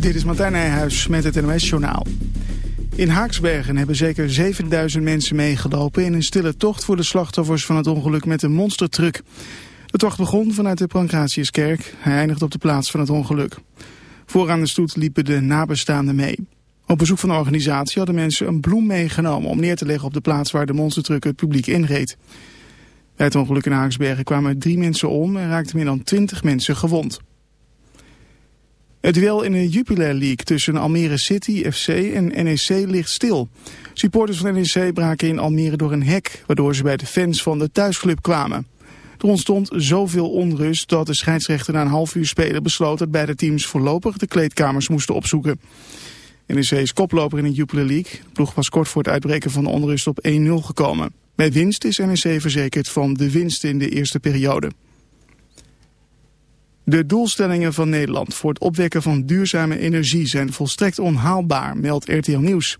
Dit is Martijn Nijhuis met het NOS-journaal. In Haaksbergen hebben zeker 7000 mensen meegelopen... in een stille tocht voor de slachtoffers van het ongeluk met een monstertruck. De tocht begon vanuit de Pancratiuskerk. Hij eindigt op de plaats van het ongeluk. Vooraan de stoet liepen de nabestaanden mee. Op bezoek van de organisatie hadden mensen een bloem meegenomen... om neer te leggen op de plaats waar de monstertruck het publiek inreed. Bij het ongeluk in Haaksbergen kwamen drie mensen om... en raakten meer dan 20 mensen gewond. Het duel in de Jupiler League tussen Almere City, FC en NEC ligt stil. Supporters van NEC braken in Almere door een hek, waardoor ze bij de fans van de thuisclub kwamen. Er ontstond zoveel onrust dat de scheidsrechter na een half uur spelen besloot dat beide teams voorlopig de kleedkamers moesten opzoeken. NEC is koploper in de Jupiler League. De ploeg was kort voor het uitbreken van de onrust op 1-0 gekomen. Bij winst is NEC verzekerd van de winst in de eerste periode. De doelstellingen van Nederland voor het opwekken van duurzame energie zijn volstrekt onhaalbaar, meldt RTL Nieuws.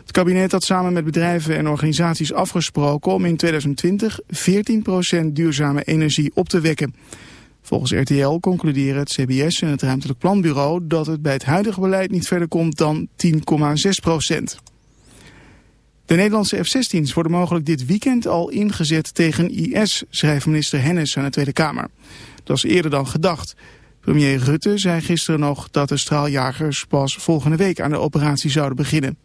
Het kabinet had samen met bedrijven en organisaties afgesproken om in 2020 14% duurzame energie op te wekken. Volgens RTL concluderen het CBS en het Ruimtelijk Planbureau dat het bij het huidige beleid niet verder komt dan 10,6%. De Nederlandse F-16's worden mogelijk dit weekend al ingezet tegen IS, schrijft minister Hennis aan de Tweede Kamer. Dat is eerder dan gedacht. Premier Rutte zei gisteren nog dat de straaljagers pas volgende week aan de operatie zouden beginnen.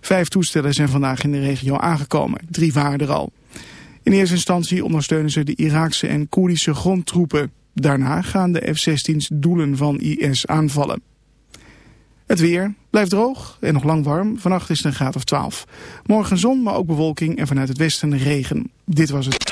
Vijf toestellen zijn vandaag in de regio aangekomen. Drie waren er al. In eerste instantie ondersteunen ze de Iraakse en Koerdische grondtroepen. Daarna gaan de F-16's doelen van IS aanvallen. Het weer blijft droog en nog lang warm. Vannacht is het een graad of 12. Morgen zon, maar ook bewolking en vanuit het westen regen. Dit was het.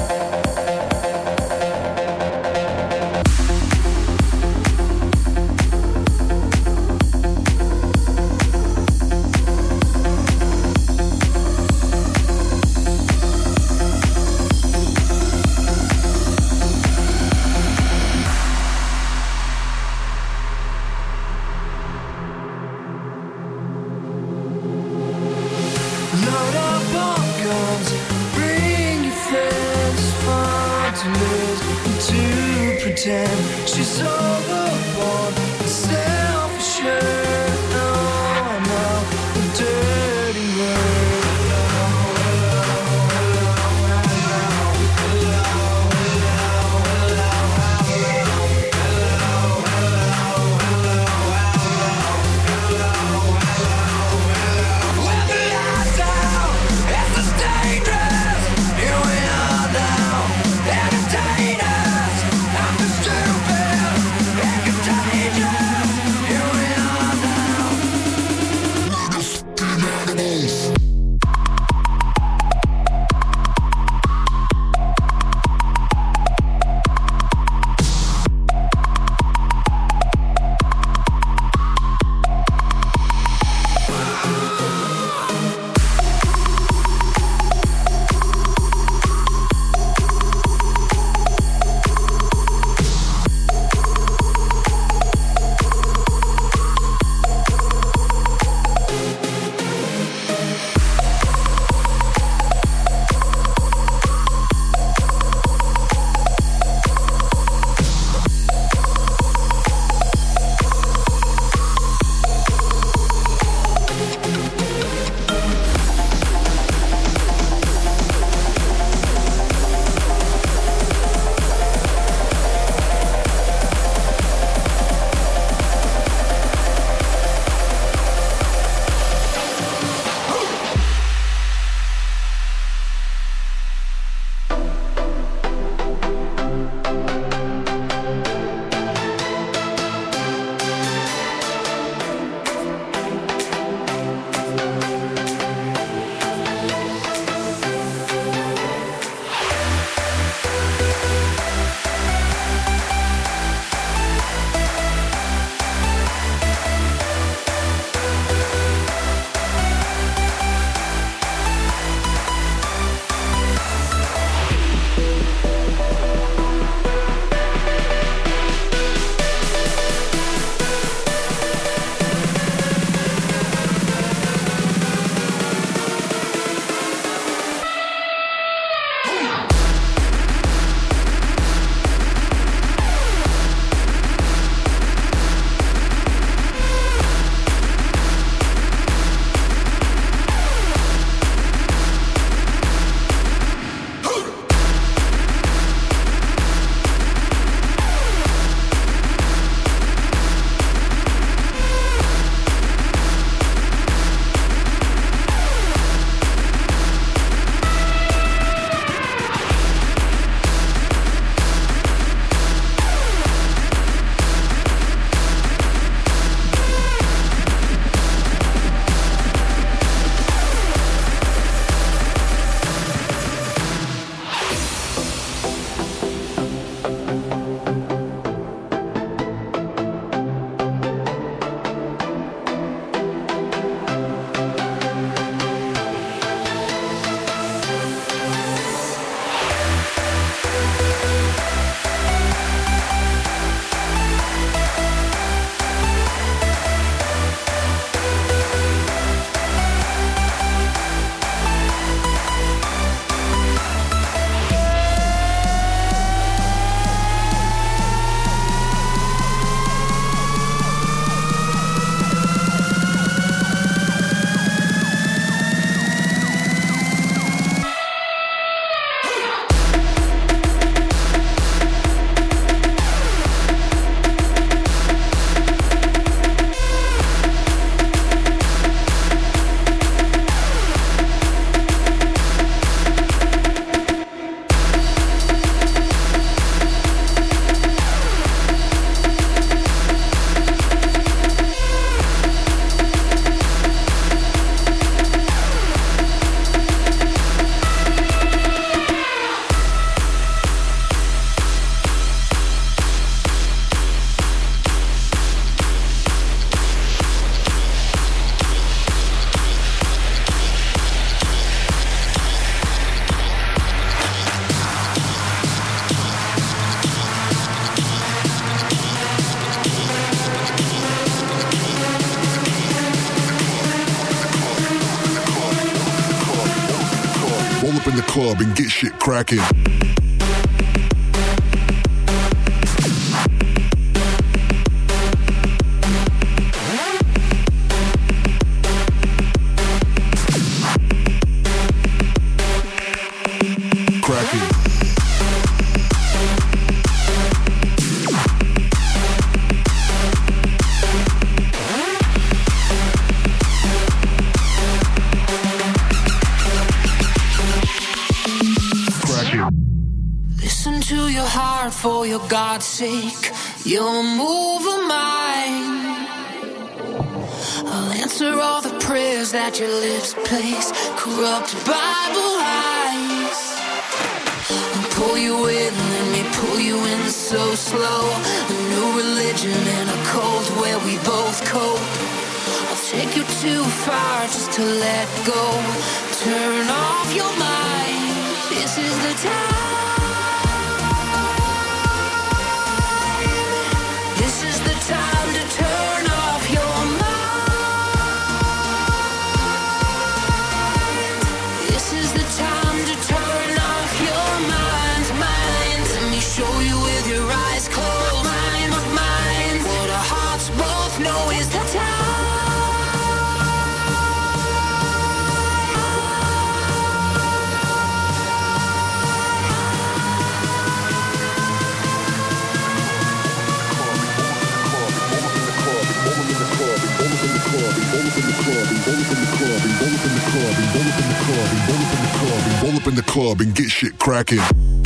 Roll up in the club and get shit cracking. Sake. You'll move a mine. I'll answer all the prayers that your lips place. Corrupt Bible lies. I'll pull you in, let me pull you in so slow. A new religion and a cold where we both cope. I'll take you too far just to let go. Turn off your mind. This is the time. Club and get shit cracking. Cracking.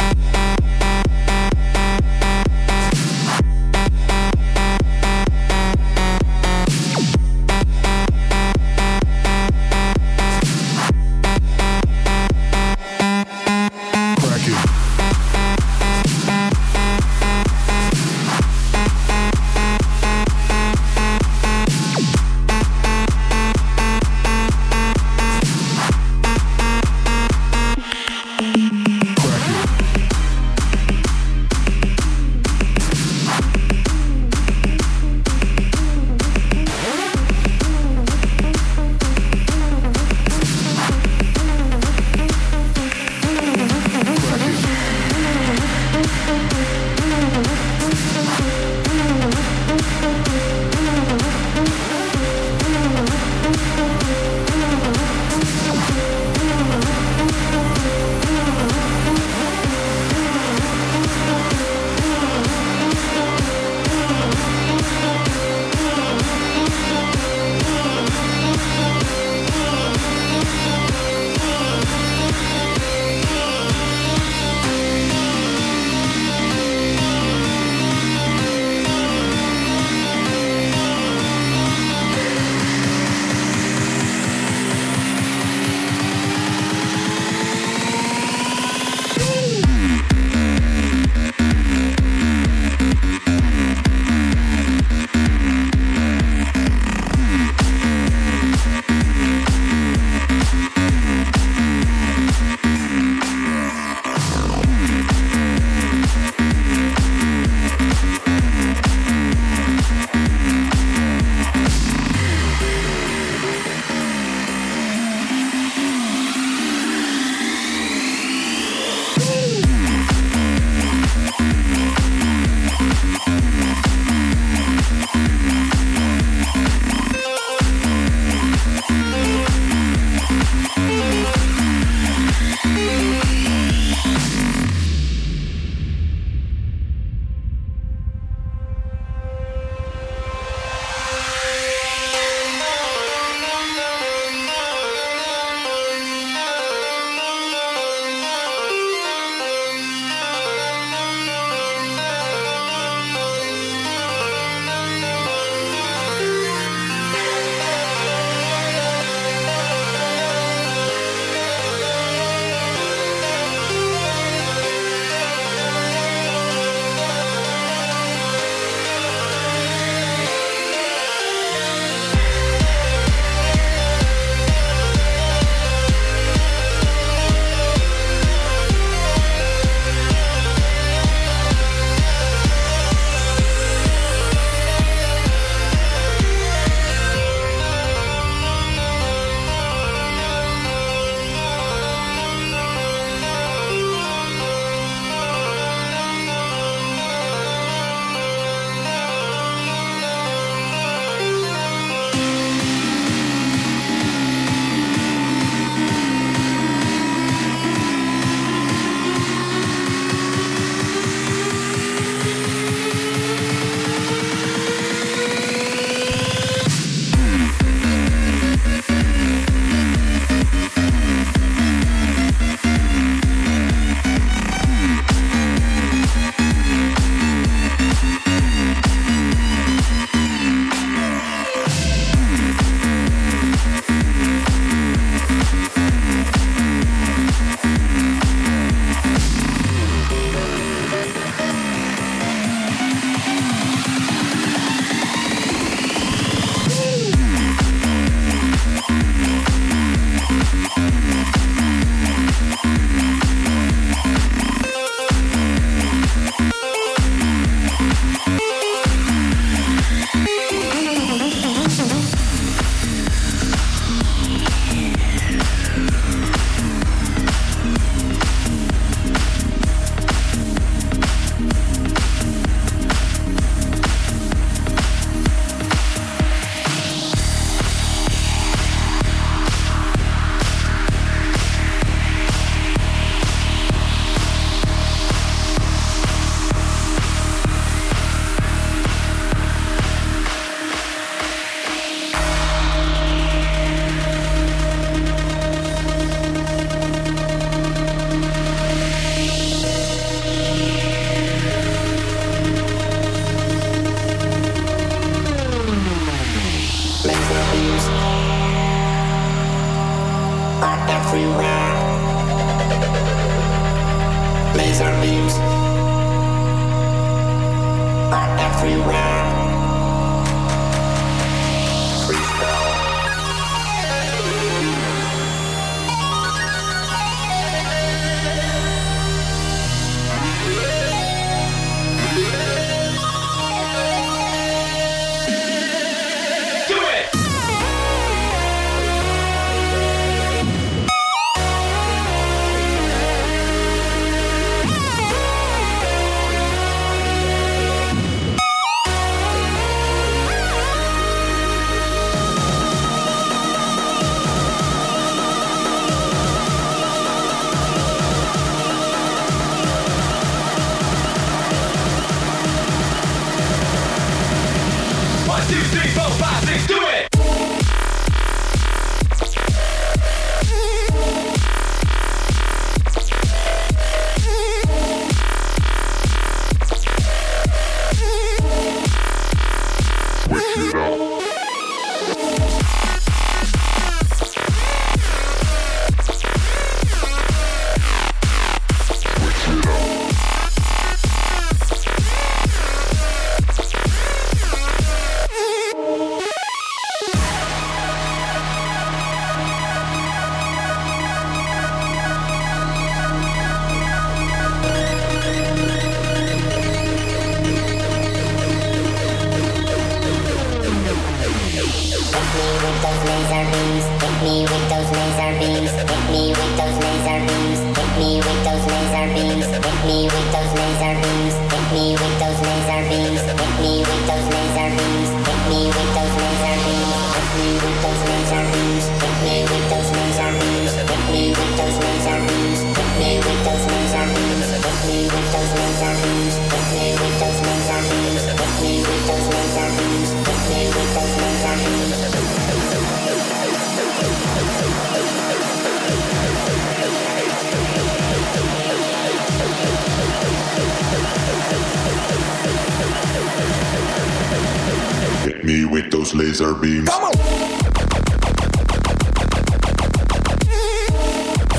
Hit me with those laser beams.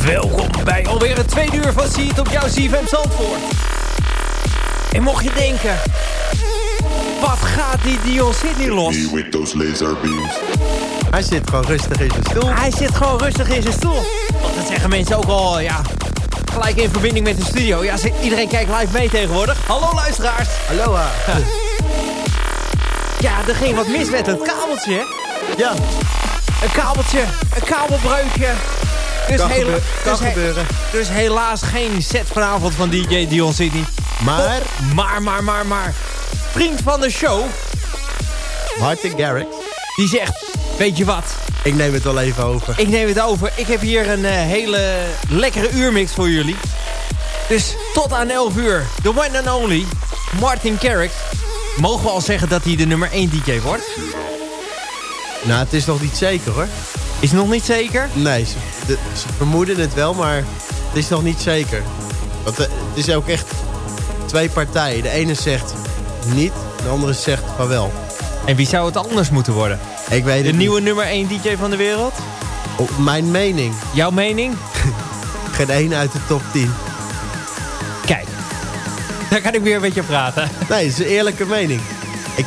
Welkom bij alweer het tweede uur van Seat op jouw CFM Zandvoort. En mocht je denken, wat gaat die Dion Sydney los? Me with those laser beams. Hij zit gewoon rustig in zijn stoel. Hij zit gewoon rustig in zijn stoel. Want dat zeggen mensen ook al, ja, gelijk in verbinding met de studio. Ja, iedereen kijkt live mee tegenwoordig. Hallo luisteraars. Aloha. Ja, er ging wat mis met het kabeltje? Ja, Een kabeltje, een kabelbreukje. Dus, kan, heel- gebeur- kan dus gebeuren. dus helaas geen set vanavond van DJ Dion Sydney. Maar Maar, maar, maar, maar. Vriend van de show, Martin Garrix, die zegt... Weet je wat, ik neem het wel even over. ik neem het over. Ik heb hier een eh, hele lekkere uurmix voor jullie. Dus tot aan 11 uur, the one and only, Martin Garrix. Mogen we al zeggen dat hij de nummer 1 DJ wordt? Nou, het is nog niet zeker hoor. Is nog niet zeker. Nee, ze, de- ze vermoeden het wel, maar het is nog niet zeker. Want eh, het is ook echt twee partijen. De ene zegt niet, de andere zegt van wel. En wie zou het anders moeten worden? Ik weet De het nieuwe nummer 1 DJ van de wereld? niet. Op mijn mening, Jouw mening? geen één uit de top 10. Kijk, daar kan ik weer een beetje praten. Nee, het is een eerlijke mening. Ik,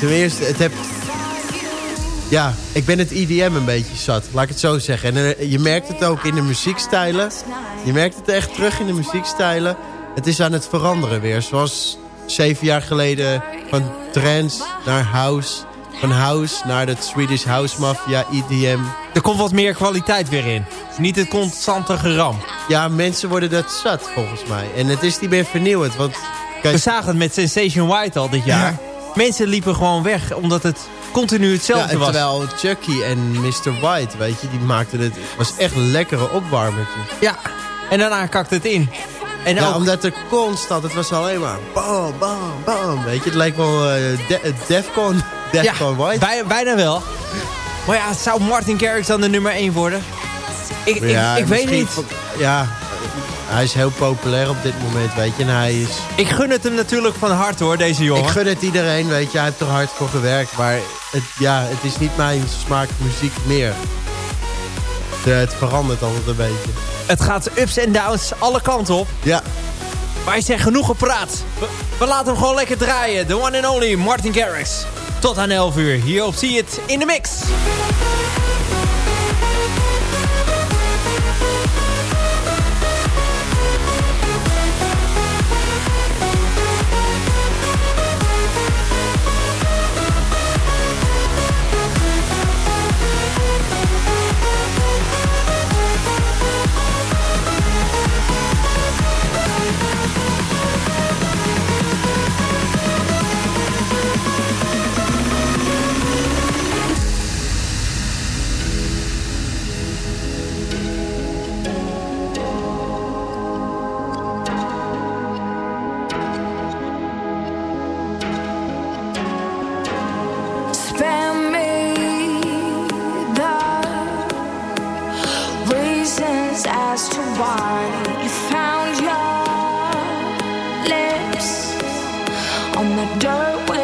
ten eerste, het heb... Ja, ik ben het IDM een beetje zat, laat ik het zo zeggen. En eh, je merkt het ook in de muziekstijlen. Je merkt het echt terug in de muziekstijlen. Het is aan het veranderen weer. Zoals zeven jaar geleden van trance naar house. Van house naar de Swedish House Mafia, IDM. Er komt wat meer kwaliteit weer in. Niet het constante geram. Ja, mensen worden dat zat volgens mij. En het is niet meer vernieuwend, want... Kijk, We zagen het met Sensation White al dit jaar. Mensen liepen gewoon weg omdat het continu hetzelfde Ja, en was. terwijl Chucky en Mr. White, weet je, die maakten het... was echt lekkere opwarmertjes. Ja, en daarna kakte het in. En Ja, ook, omdat er constant, het was alleen maar bam, bam, bam. Weet je, het lijkt wel eh, de, eh, Defcon, ja, Defcon White. bij- bijna wel. Maar ja, zou Martin Garrix dan de nummer 1 worden? Ik, ik, Ja, ik weet niet. van- ja, hij is heel populair op dit moment, weet je. En hij is... Ik gun het hem natuurlijk van harte hoor, deze jongen. Ik gun het iedereen, weet je. Hij heeft er hard voor gewerkt. Maar het, ja, het is niet mijn smaak muziek meer. eh, het verandert altijd een beetje. Het gaat ups en downs alle kanten op. Ja, Wij zijn genoeg gepraat. We, we laten hem gewoon lekker draaien. The one and only Martin Garrix. Tot aan 11 uur. Hier op Zie het in de mix. On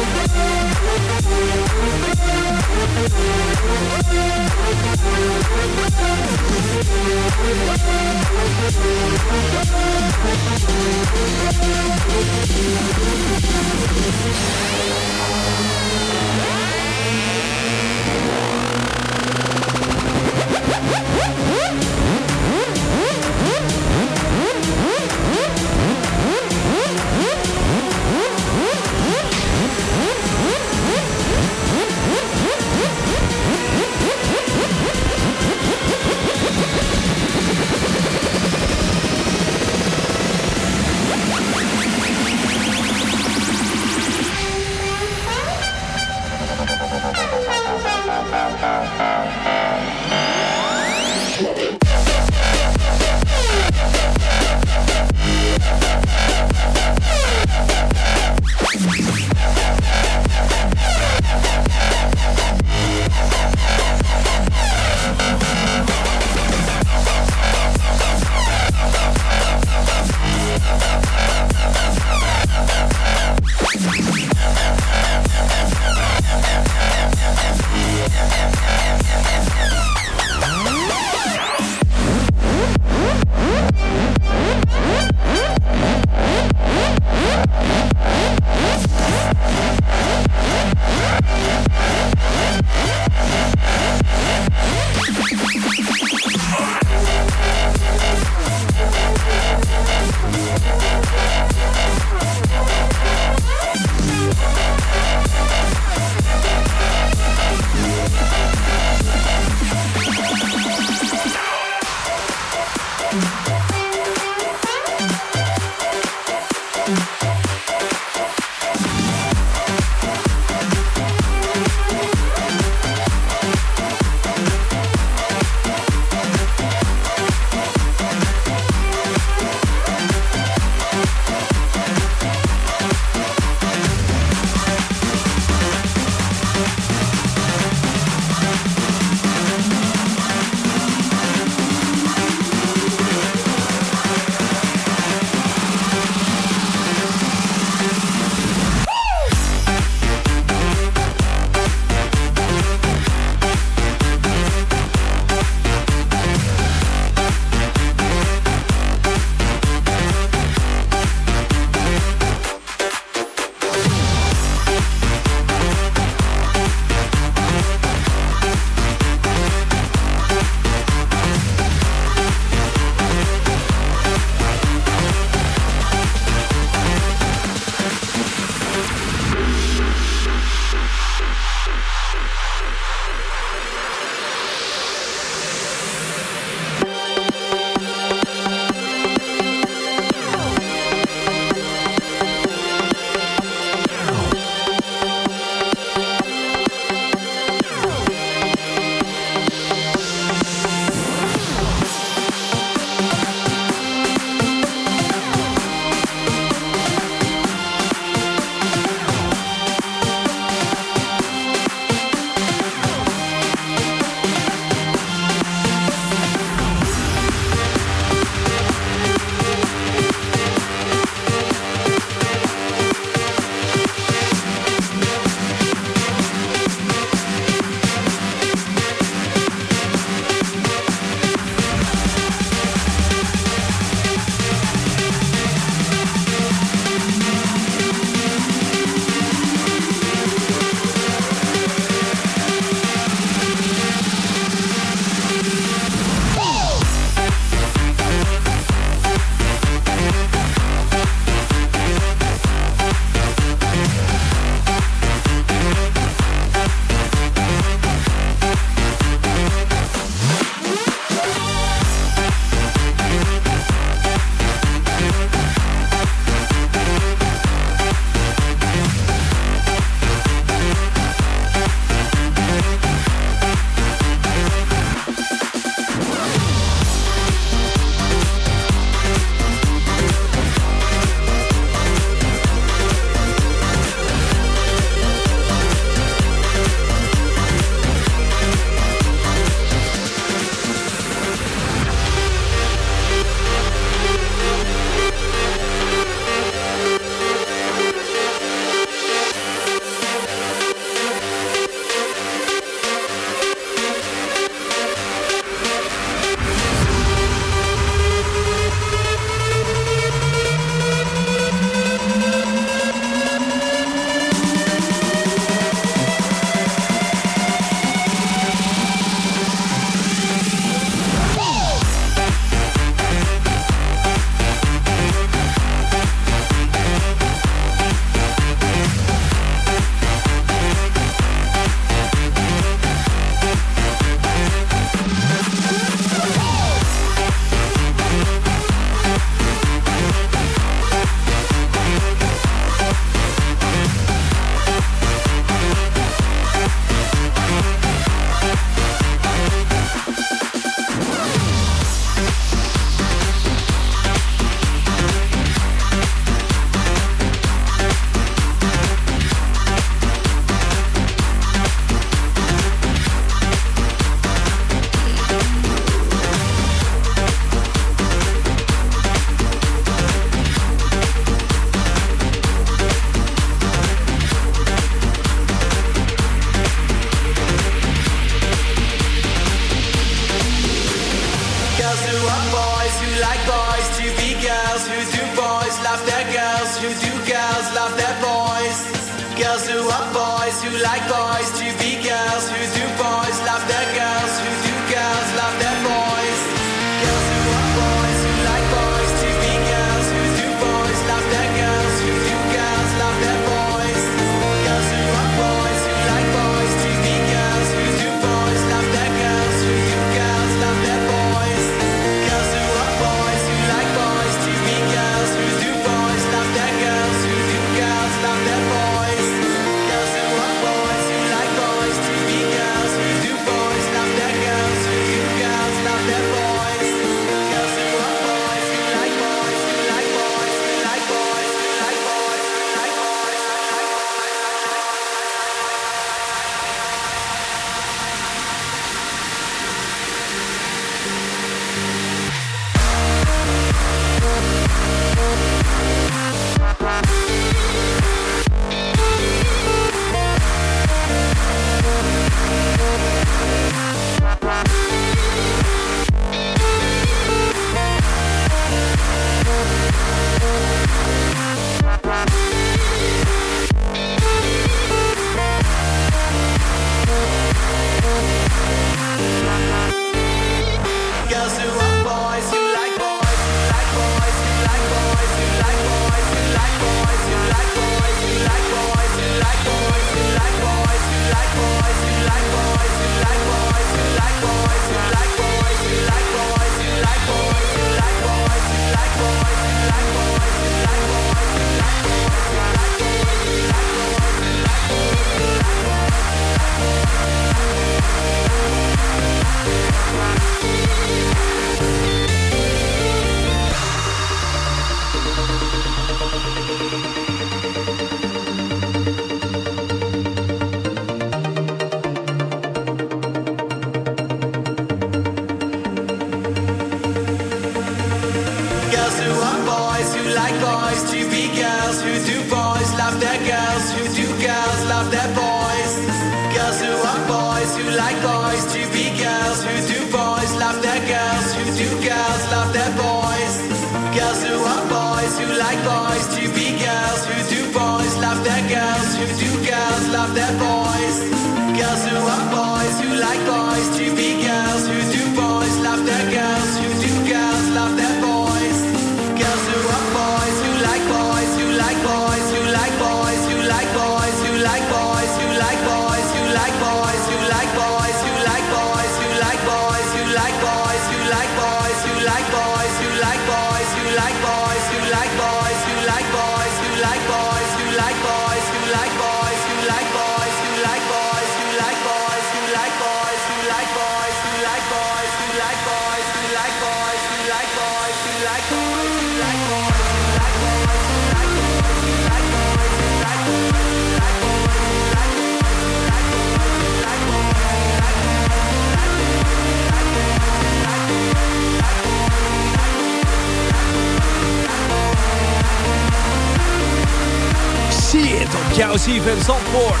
jouw CFM Zandvoort.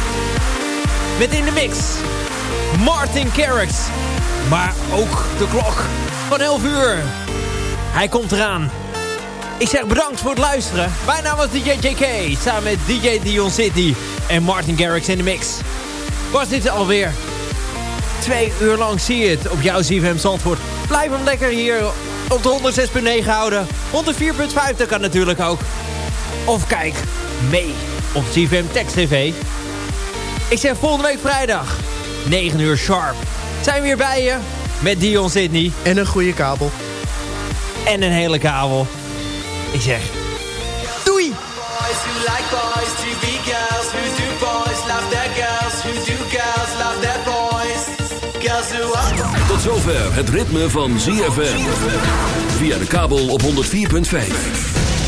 Met in de mix Martin Garrix. Maar ook de klok van 11 uur. Hij komt eraan. Ik zeg bedankt voor het luisteren. Mijn naam was DJ JK. Samen met DJ Dion City en Martin Garrix in de mix. Was dit alweer twee uur lang zie je het op jouw CFM Zandvoort. Blijf hem lekker hier op de 106.9 houden. 104.5 dat kan natuurlijk ook. Of kijk mee op CFM Text TV. Ik zeg volgende week vrijdag, 9 uur sharp. Zijn we weer bij je met Dion Sydney En een goede kabel. en een hele kabel. Ik zeg, doei! Tot zover het ritme van ZFM. Via de kabel op 104.5.